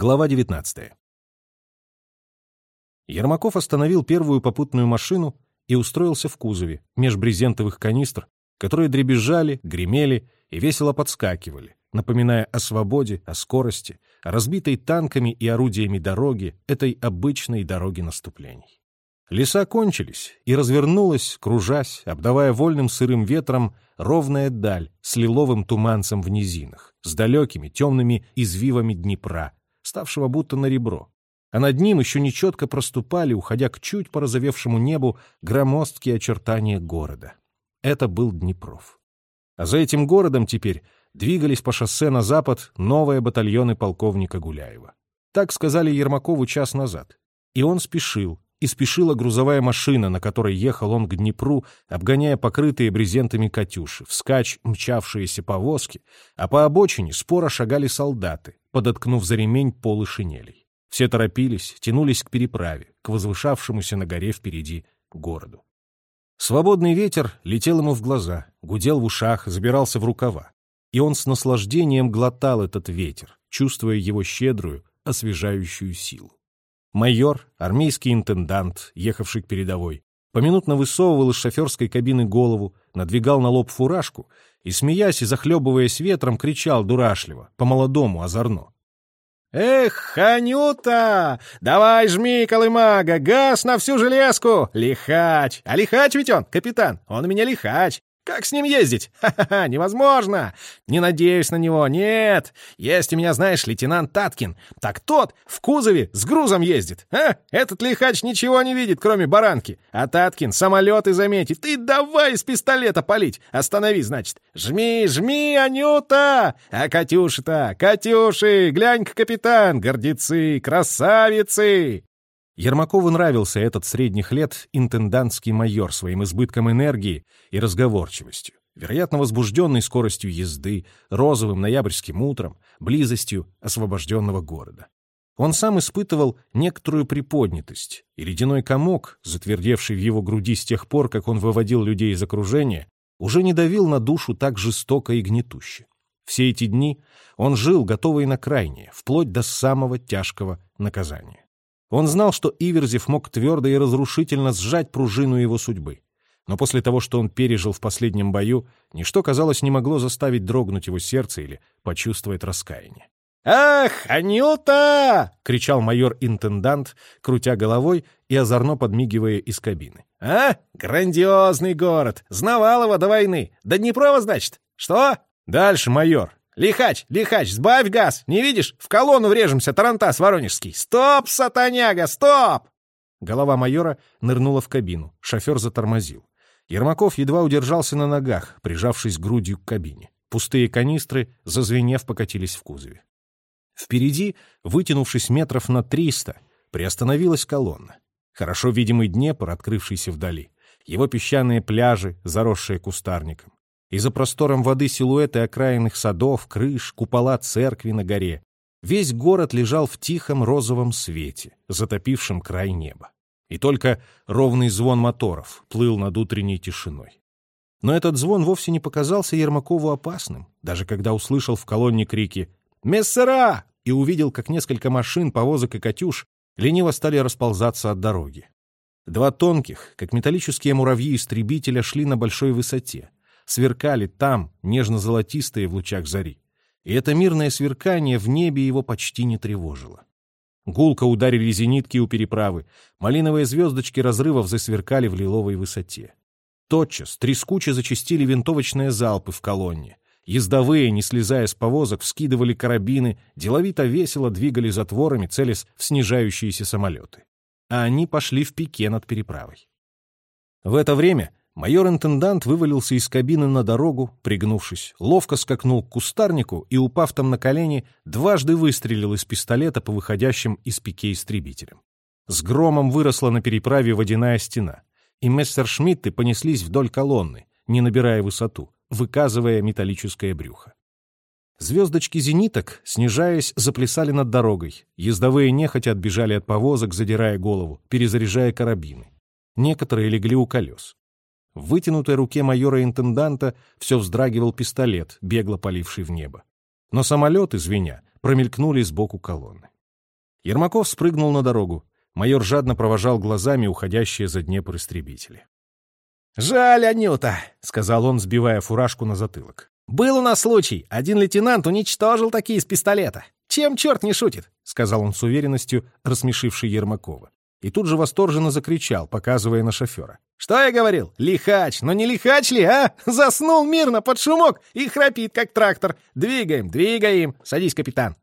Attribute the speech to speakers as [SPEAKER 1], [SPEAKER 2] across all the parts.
[SPEAKER 1] Глава 19. Ермаков остановил первую попутную машину и устроился в кузове, меж брезентовых канистр, которые дребезжали, гремели и весело подскакивали, напоминая о свободе, о скорости, о разбитой танками и орудиями дороги, этой обычной дороги наступлений. Леса кончились, и развернулась, кружась, обдавая вольным сырым ветром, ровная даль с лиловым туманцем в низинах, с далекими темными извивами Днепра, ставшего будто на ребро. А над ним еще нечетко проступали, уходя к чуть порозовевшему небу, громоздкие очертания города. Это был Днепров. А за этим городом теперь двигались по шоссе на запад новые батальоны полковника Гуляева. Так сказали Ермакову час назад. И он спешил, и спешила грузовая машина, на которой ехал он к Днепру, обгоняя покрытые брезентами «Катюши», вскачь мчавшиеся повозки, а по обочине споро шагали солдаты, подоткнув за ремень полы шинелей. Все торопились, тянулись к переправе, к возвышавшемуся на горе впереди городу. Свободный ветер летел ему в глаза, гудел в ушах, забирался в рукава. И он с наслаждением глотал этот ветер, чувствуя его щедрую, освежающую силу. Майор, армейский интендант, ехавший к передовой, поминутно высовывал из шоферской кабины голову, надвигал на лоб фуражку и, смеясь и захлебываясь ветром, кричал дурашливо, по-молодому, озорно.
[SPEAKER 2] «Эх, Анюта! Давай жми, колымага, газ на всю железку! Лихач! А лихач ведь он, капитан, он у меня лихач! Как с ним ездить? Ха-ха-ха, невозможно! Не надеюсь на него, нет! Есть у меня, знаешь, лейтенант Таткин. Так тот в кузове с грузом ездит. А? Этот лихач ничего не видит, кроме баранки. А Таткин самолеты заметит. И давай из пистолета палить. Останови, значит. Жми, жми, Анюта! А Катюша-то, Катюши, глянь-ка, капитан, гордецы, красавицы!
[SPEAKER 1] Ермакову нравился этот средних лет интендантский майор своим избытком энергии и разговорчивостью, вероятно, возбужденной скоростью езды, розовым ноябрьским утром, близостью освобожденного города. Он сам испытывал некоторую приподнятость, и ледяной комок, затвердевший в его груди с тех пор, как он выводил людей из окружения, уже не давил на душу так жестоко и гнетуще. Все эти дни он жил, готовый на крайнее, вплоть до самого тяжкого наказания. Он знал, что Иверзев мог твердо и разрушительно сжать пружину его судьбы. Но после того, что он пережил в последнем бою, ничто, казалось, не могло заставить дрогнуть его сердце или почувствовать раскаяние.
[SPEAKER 2] «Ах, Анюта!»
[SPEAKER 1] — кричал майор-интендант, крутя головой и озорно подмигивая из кабины.
[SPEAKER 2] «А? Грандиозный город! Знавал его до войны! До Днепрова, значит? Что?»
[SPEAKER 1] «Дальше, майор!»
[SPEAKER 2] «Лихач, лихач, сбавь газ! Не видишь? В колонну врежемся, тарантас воронежский! Стоп, сатаняга, стоп!»
[SPEAKER 1] Голова майора нырнула в кабину. Шофер затормозил. Ермаков едва удержался на ногах, прижавшись грудью к кабине. Пустые канистры, зазвенев, покатились в кузове. Впереди, вытянувшись метров на триста, приостановилась колонна. Хорошо видимый Днепр, открывшийся вдали. Его песчаные пляжи, заросшие кустарником и за простором воды силуэты окраинных садов, крыш, купола церкви на горе. Весь город лежал в тихом розовом свете, затопившем край неба. И только ровный звон моторов плыл над утренней тишиной. Но этот звон вовсе не показался Ермакову опасным, даже когда услышал в колонне крики «Мессера!» и увидел, как несколько машин, повозок и «Катюш» лениво стали расползаться от дороги. Два тонких, как металлические муравьи истребителя, шли на большой высоте сверкали там, нежно-золотистые в лучах зари. И это мирное сверкание в небе его почти не тревожило. Гулко ударили зенитки у переправы, малиновые звездочки разрывов засверкали в лиловой высоте. Тотчас трескуче зачастили винтовочные залпы в колонне. Ездовые, не слезая с повозок, вскидывали карабины, деловито весело двигали затворами, целясь в снижающиеся самолеты. А они пошли в пике над переправой. В это время Майор-интендант вывалился из кабины на дорогу, пригнувшись, ловко скакнул к кустарнику и, упав там на колени, дважды выстрелил из пистолета по выходящим из пике истребителям. С громом выросла на переправе водяная стена, и мессершмитты понеслись вдоль колонны, не набирая высоту, выказывая металлическое брюхо. Звездочки зениток, снижаясь, заплясали над дорогой. Ездовые нехотя отбежали от повозок, задирая голову, перезаряжая карабины. Некоторые легли у колес. В вытянутой руке майора-интенданта все вздрагивал пистолет, бегло поливший в небо. Но самолеты, звеня, промелькнули сбоку колонны. Ермаков спрыгнул на дорогу. Майор жадно провожал глазами уходящие за Днепр истребители.
[SPEAKER 2] «Жаль, Анюта», — сказал он, сбивая фуражку на затылок. «Был у нас случай. Один лейтенант уничтожил такие из пистолета. Чем черт не шутит?» — сказал он с уверенностью, рассмешивший Ермакова. И тут же восторженно закричал, показывая на шофера. «Что я говорил? Лихач! Но не лихач ли, а? Заснул мирно под шумок и храпит, как трактор. Двигаем, двигаем! Садись, капитан!»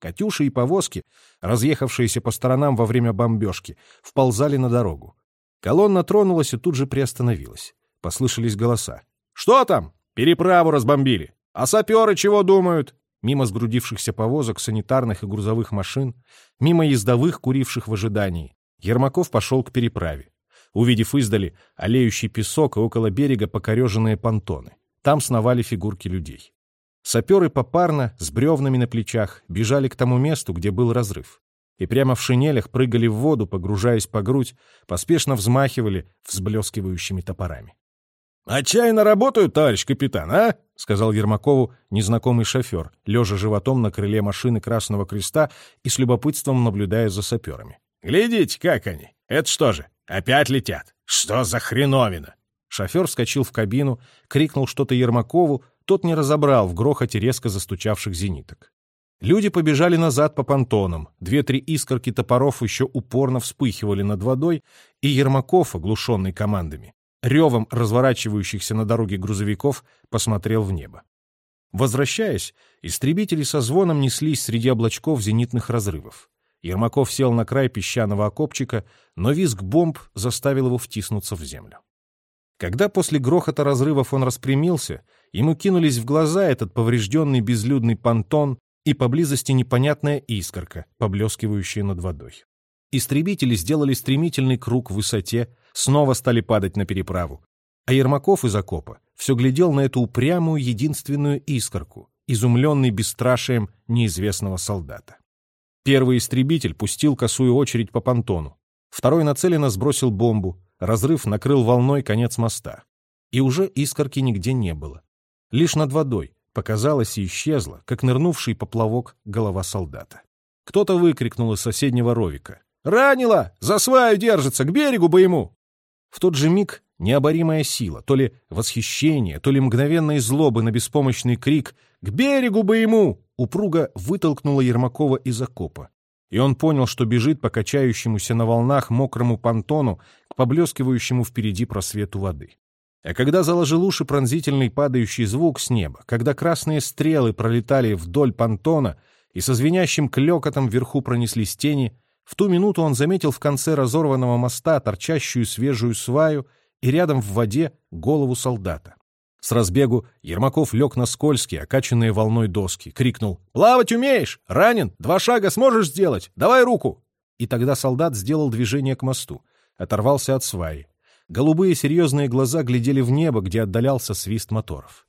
[SPEAKER 1] Катюши и повозки, разъехавшиеся по сторонам во время бомбежки, вползали на дорогу. Колонна тронулась и тут же приостановилась. Послышались голоса. «Что там? Переправу разбомбили! А саперы чего думают?» Мимо сгрудившихся повозок, санитарных и грузовых машин, мимо ездовых, куривших в ожидании, Ермаков пошел к переправе. Увидев издали олеющий песок и около берега покореженные понтоны. Там сновали фигурки людей. Саперы попарно, с бревнами на плечах, бежали к тому месту, где был разрыв. И прямо в шинелях прыгали в воду, погружаясь по грудь, поспешно взмахивали взблескивающими топорами.
[SPEAKER 2] «Отчаянно работают, товарищ капитан, а?»
[SPEAKER 1] — сказал Ермакову незнакомый шофер, лежа животом на крыле машины Красного Креста и с любопытством наблюдая за саперами.
[SPEAKER 2] «Глядите, как они! Это что же, опять летят? Что за хреновина?»
[SPEAKER 1] Шофер вскочил в кабину, крикнул что-то Ермакову, тот не разобрал в грохоте резко застучавших зениток. Люди побежали назад по понтонам, две-три искорки топоров еще упорно вспыхивали над водой, и Ермаков, оглушенный командами, ревом разворачивающихся на дороге грузовиков, посмотрел в небо. Возвращаясь, истребители со звоном неслись среди облачков зенитных разрывов. Ермаков сел на край песчаного окопчика, но визг бомб заставил его втиснуться в землю. Когда после грохота разрывов он распрямился, ему кинулись в глаза этот поврежденный безлюдный понтон и поблизости непонятная искорка, поблескивающая над водой. Истребители сделали стремительный круг в высоте, снова стали падать на переправу. А Ермаков из окопа все глядел на эту упрямую единственную искорку, изумленный бесстрашием неизвестного солдата. Первый истребитель пустил косую очередь по понтону. Второй нацеленно сбросил бомбу, Разрыв накрыл волной конец моста. И уже искорки нигде не было. Лишь над водой показалась и исчезла, как нырнувший поплавок голова солдата. Кто-то выкрикнул из соседнего ровика. «Ранило! За сваю держится! К берегу бы ему!» В тот же миг необоримая сила, то ли восхищение, то ли мгновенной злобы на беспомощный крик «К берегу бы ему!» Упруго вытолкнула Ермакова из окопа и он понял, что бежит по качающемуся на волнах мокрому понтону к поблескивающему впереди просвету воды. А когда заложил уши пронзительный падающий звук с неба, когда красные стрелы пролетали вдоль понтона и со звенящим клёкотом вверху пронеслись тени, в ту минуту он заметил в конце разорванного моста торчащую свежую сваю и рядом в воде голову солдата. С разбегу Ермаков лег на скользкие, окачанные волной доски, крикнул «Плавать умеешь? Ранен? Два шага сможешь сделать? Давай руку!» И тогда солдат сделал движение к мосту, оторвался от сваи. Голубые серьезные глаза глядели в небо, где отдалялся свист моторов.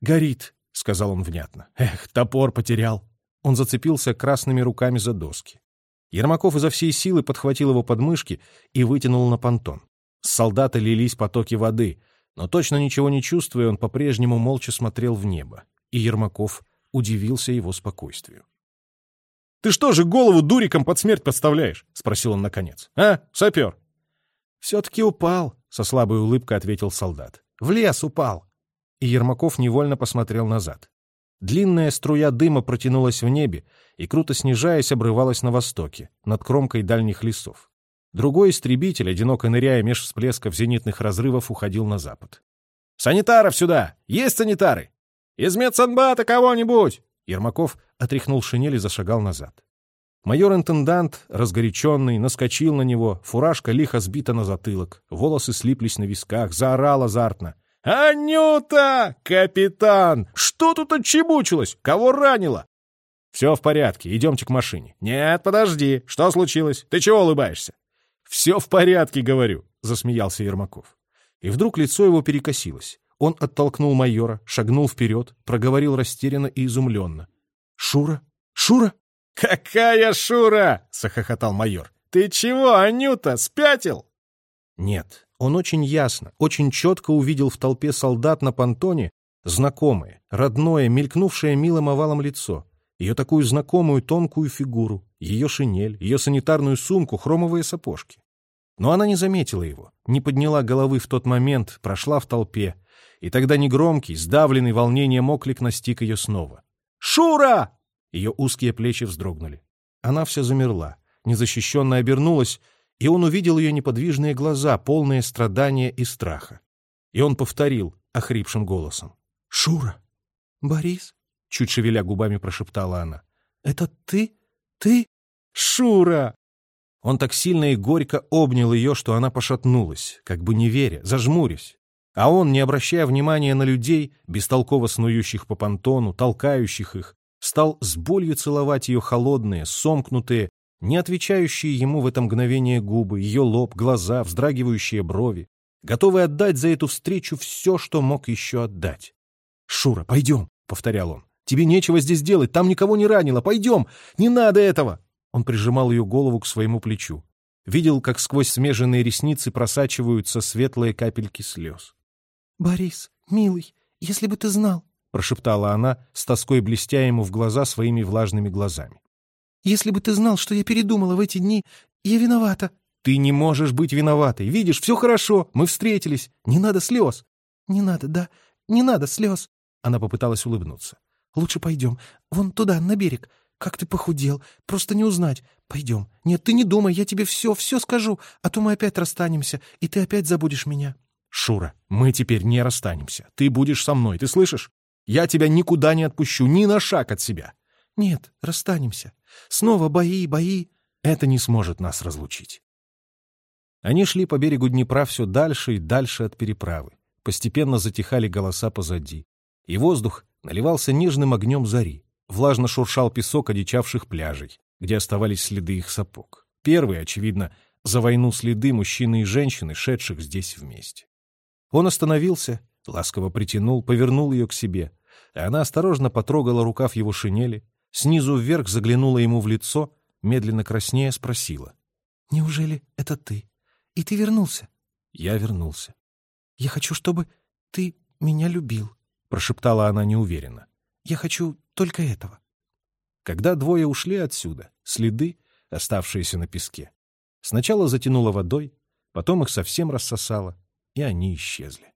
[SPEAKER 1] «Горит», — сказал он внятно. «Эх, топор потерял». Он зацепился красными руками за доски. Ермаков изо всей силы подхватил его подмышки и вытянул на понтон. С солдата лились потоки воды — но точно ничего не чувствуя, он по-прежнему молча смотрел в небо, и Ермаков удивился его спокойствию. «Ты что же голову дуриком под смерть подставляешь?» — спросил он наконец. «А, сапер?» «Все-таки упал», — со слабой улыбкой ответил солдат. «В лес упал». И Ермаков невольно посмотрел назад. Длинная струя дыма протянулась в небе и, круто снижаясь, обрывалась на востоке, над кромкой дальних лесов. Другой истребитель, одиноко ныряя меж всплесков зенитных разрывов, уходил на запад. «Санитаров сюда! Есть санитары! Из медсанбата кого-нибудь!» Ермаков отряхнул шинель и зашагал назад. Майор-интендант, разгоряченный, наскочил на него, фуражка лихо сбита на затылок, волосы слиплись на висках, заорал азартно. «Анюта! Капитан! Что тут отчебучилось? Кого ранило?» «Все в порядке, идемте к машине». «Нет, подожди, что случилось? Ты чего улыбаешься?» «Все в порядке, говорю», — засмеялся Ермаков. И вдруг лицо его перекосилось. Он оттолкнул майора, шагнул вперед, проговорил растерянно и изумленно. «Шура? Шура?» «Какая Шура?» — захохотал майор. «Ты чего, Анюта, спятил?» Нет, он очень ясно, очень четко увидел в толпе солдат на понтоне знакомое, родное, мелькнувшее милым овалом лицо, ее такую знакомую тонкую фигуру, ее шинель, ее санитарную сумку, хромовые сапожки. Но она не заметила его, не подняла головы в тот момент, прошла в толпе, и тогда негромкий, сдавленный волнением оклик настиг ее снова. «Шура!» Ее узкие плечи вздрогнули. Она вся замерла, незащищенно обернулась, и он увидел ее неподвижные глаза, полные страдания и страха. И он повторил охрипшим голосом. «Шура!» «Борис?» — чуть шевеля губами прошептала она. «Это ты? Ты? Шура!» Он так сильно и горько обнял ее, что она пошатнулась, как бы не веря, зажмурясь. А он, не обращая внимания на людей, бестолково снующих по понтону, толкающих их, стал с болью целовать ее холодные, сомкнутые, не отвечающие ему в это мгновение губы, ее лоб, глаза, вздрагивающие брови, готовый отдать за эту встречу все, что мог еще отдать. «Шура, пойдем», — повторял он. «Тебе нечего здесь делать, там никого не ранило. Пойдем! Не надо этого!» Он прижимал ее голову к своему плечу. Видел, как сквозь смеженные ресницы просачиваются светлые капельки слез. «Борис, милый, если бы ты знал», — прошептала она, с тоской блестя ему в глаза своими влажными глазами. «Если бы ты знал, что я передумала в эти дни, я виновата». «Ты не можешь быть виноватой. Видишь, все хорошо, мы встретились. Не надо слез». «Не надо, да, не надо слез». Она попыталась улыбнуться. «Лучше пойдем. Вон туда, на берег. Как ты похудел. Просто не узнать. Пойдем. Нет, ты не думай, я тебе все, все скажу, а то мы опять расстанемся, и ты опять забудешь меня». «Шура, мы теперь не расстанемся. Ты будешь со мной, ты слышишь? Я тебя никуда не отпущу, ни на шаг от себя». «Нет, расстанемся. Снова бои, бои. Это не сможет нас разлучить». Они шли по берегу Днепра все дальше и дальше от переправы. Постепенно затихали голоса позади. И воздух наливался нежным огнем зари. Влажно шуршал песок одичавших пляжей, где оставались следы их сапог. Первые, очевидно, за войну следы мужчины и женщины, шедших здесь вместе. Он остановился, ласково притянул, повернул ее к себе, и она осторожно потрогала рукав его шинели, снизу вверх заглянула ему в лицо, медленно краснея спросила. «Неужели это ты? И ты вернулся?» Я вернулся. «Я хочу, чтобы ты меня любил», — прошептала она неуверенно. «Я хочу только этого». Когда двое ушли отсюда, следы, оставшиеся на песке, сначала затянуло водой, потом их совсем рассосало, и они исчезли.